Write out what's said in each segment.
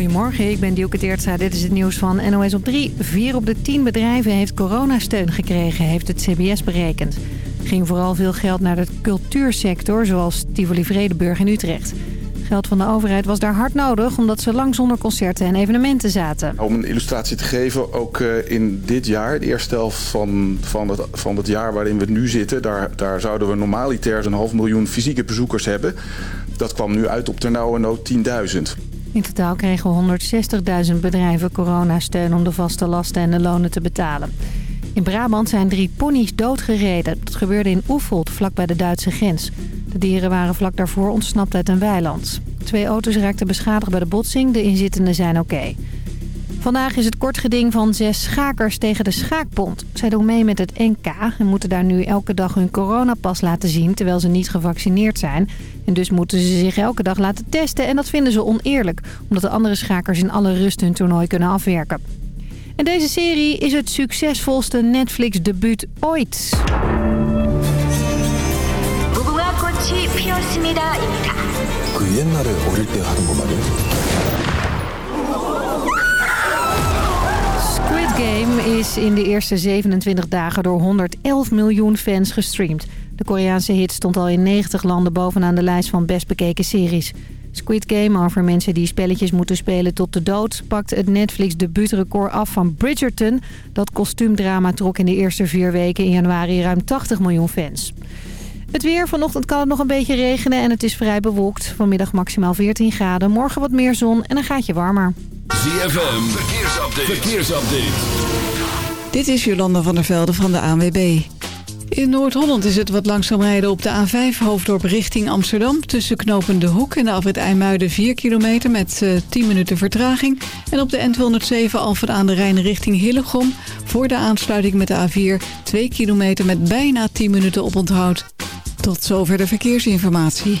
Goedemorgen, ik ben Dielke Teertza. Dit is het nieuws van NOS op 3. Vier op de tien bedrijven heeft coronasteun gekregen, heeft het CBS berekend. Er ging vooral veel geld naar de cultuursector, zoals Tivoli Vredenburg in Utrecht. Geld van de overheid was daar hard nodig, omdat ze lang zonder concerten en evenementen zaten. Om een illustratie te geven, ook eh, in dit jaar, de eerste helft van, van, het, van het jaar waarin we nu zitten... daar, daar zouden we normaliter een half miljoen fysieke bezoekers hebben. Dat kwam nu uit op ternauwernood 10.000. In totaal kregen 160.000 bedrijven coronasteun om de vaste lasten en de lonen te betalen. In Brabant zijn drie ponies doodgereden. Dat gebeurde in Oefeld, vlakbij de Duitse grens. De dieren waren vlak daarvoor ontsnapt uit een weiland. Twee auto's raakten beschadigd bij de botsing. De inzittenden zijn oké. Vandaag is het kort geding van zes schakers tegen de Schaakbond. Zij doen mee met het NK en moeten daar nu elke dag hun coronapas laten zien... terwijl ze niet gevaccineerd zijn. En dus moeten ze zich elke dag laten testen en dat vinden ze oneerlijk... omdat de andere schakers in alle rust hun toernooi kunnen afwerken. En deze serie is het succesvolste Netflix-debuut ooit. Game is in de eerste 27 dagen door 111 miljoen fans gestreamd. De Koreaanse hit stond al in 90 landen bovenaan de lijst van best bekeken series. Squid Game, over mensen die spelletjes moeten spelen tot de dood... pakt het Netflix debuutrecord af van Bridgerton. Dat kostuumdrama trok in de eerste vier weken in januari ruim 80 miljoen fans. Het weer. Vanochtend kan het nog een beetje regenen en het is vrij bewolkt. Vanmiddag maximaal 14 graden. Morgen wat meer zon en een gaatje warmer. ZFM. Verkeersupdate. Verkeersupdate. Dit is Jolanda van der Velde van de ANWB. In Noord-Holland is het wat langzaam rijden op de A5 hoofddorp richting Amsterdam. Tussen knopen De Hoek en de afrit IJmuiden 4 kilometer met uh, 10 minuten vertraging. En op de N207 Alphen aan de Rijn richting Hillegom. Voor de aansluiting met de A4 2 kilometer met bijna 10 minuten oponthoud. Tot zover de verkeersinformatie.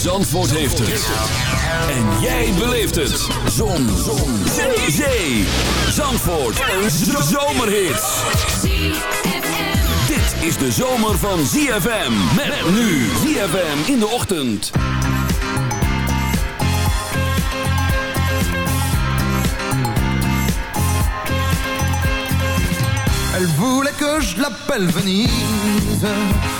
Zandvoort heeft het. En jij beleeft het. Zon. Zon. Zee. Zee. Zandvoort. Een zomerhit. Dit is de zomer van ZFM. Met nu ZFM in de ochtend. Elle voulait que je l'appelle Venise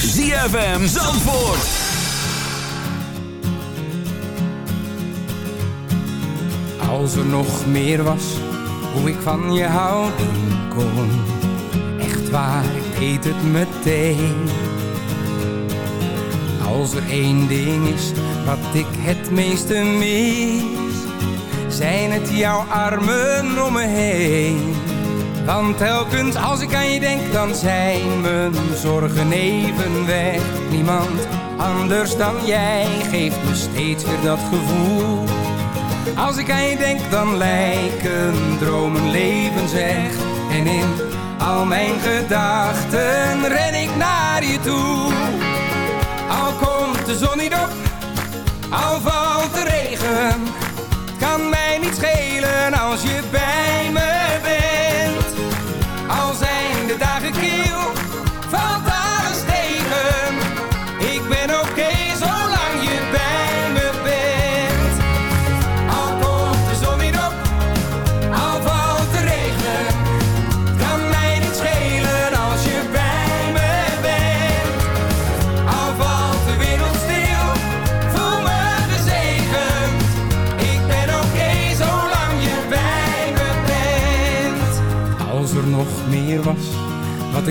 ZFM Zandvoort. Als er nog meer was, hoe ik van je houden kon. Echt waar, ik deed het meteen. Als er één ding is, wat ik het meeste mis. Zijn het jouw armen om me heen want telkens als ik aan je denk, dan zijn mijn zorgen even weg. Niemand anders dan jij geeft me steeds weer dat gevoel. Als ik aan je denk, dan lijken dromen leven zeg. En in al mijn gedachten ren ik naar je toe. Al komt de zon niet op, al valt de regen. Kan mij niet schelen als je bij me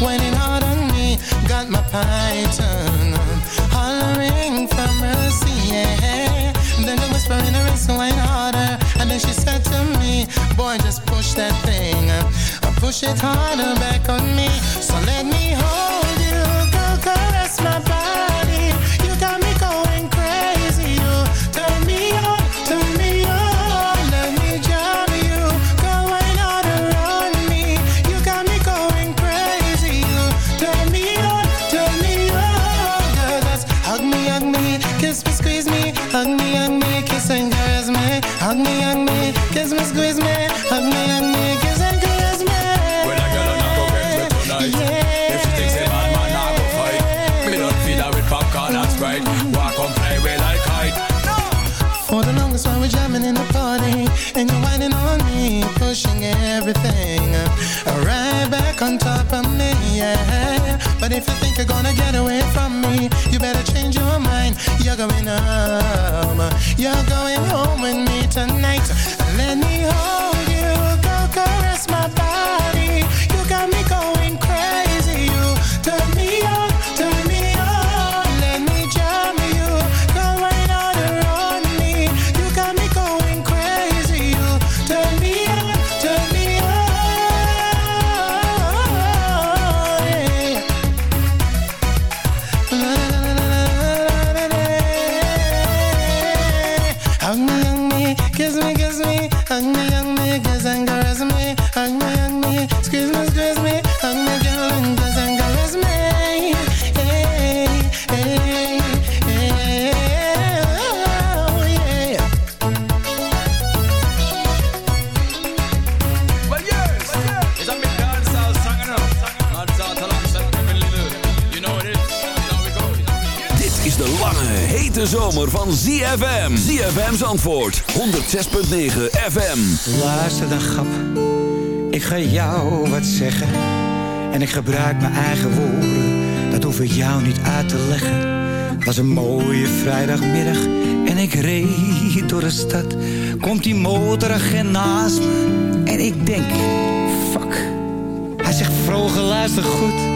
Whining hard on me. Got my python Hollering for mercy yeah. Then the whisper in her ear so wine harder And then she said to me Boy just push that thing Push it harder back on me. So let me hold ZFM. ZFM's antwoord, 106.9 FM. Luister dan grap, ik ga jou wat zeggen. En ik gebruik mijn eigen woorden, dat hoef ik jou niet uit te leggen. Was een mooie vrijdagmiddag en ik reed door de stad. Komt die motoragent naast me en ik denk, fuck. Hij zegt vroeger luister goed,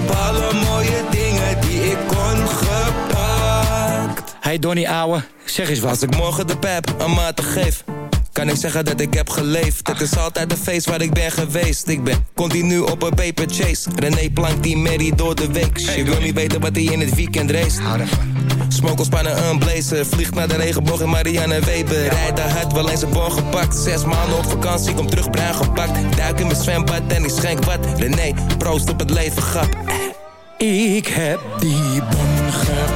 Heb alle mooie dingen die ik kon gepakt. Hey Donnie ouwe, zeg eens wat. Als ik morgen de pep een maat geef kan ik zeggen dat ik heb geleefd? Het is altijd een feest waar ik ben geweest. Ik ben continu op een paper chase. René plankt die Mary door de week. Je wil niet weten wat hij in het weekend race. Smokelspannen een blazer. Vliegt naar de regenboog in Marianne Weber. Rijdt de hard, wel eens een bon gepakt. Zes maanden op vakantie, kom terug bruin gepakt. Duik in mijn zwembad en ik schenk wat. René, proost op het leven, grap. Ik heb die bon gepakt,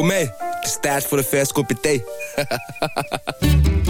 Kom mee, het is tijd voor een.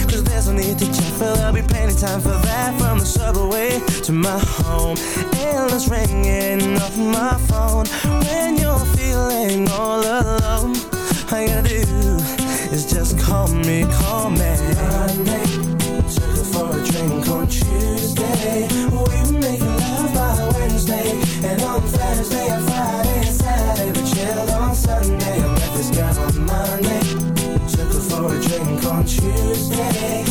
No need to check, but there'll be plenty time for that. From the subway to my home. Endless ringing off my phone. When you're feeling all alone All you gotta do is just call me, call me. Monday, took her for a drink on Tuesday. We make love by Wednesday And on Thursday and Friday and Saturday. We chilled on Sunday. I met this guy on Monday Took her for a drink on Tuesday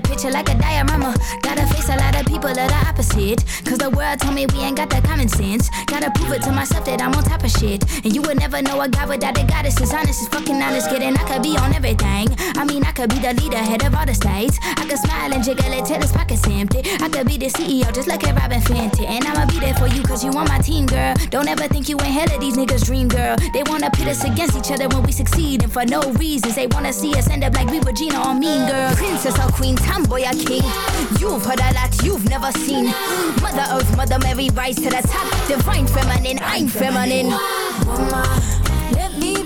Picture like a diorama. Gotta face a lot of people that are opposite. Cause the world told me we ain't got the common sense. Gotta prove it to myself that I'm on top of shit. And you would never know a guy without a goddess is honest, is fucking honest. Kidding, I could be on everything. I mean, I could be the leader, head of all the states. I could smile and jiggle it till his pockets empty. I could be the CEO, just like a Robin Fenty. And I'ma be there for you, cause you on my team, girl. Don't ever think you ain't hell of these niggas' dream, girl. They wanna pit us against each other when we succeed, and for no reasons. They wanna see us end up like we were Gina or Mean Girl. Princess or Queen, tomboy or king. You've heard a lot you've never seen. Mother Earth, Mother Mary, rise to the top. Divine feminine, I'm feminine. Woman, let me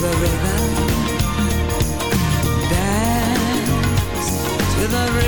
the river. Dance to the river.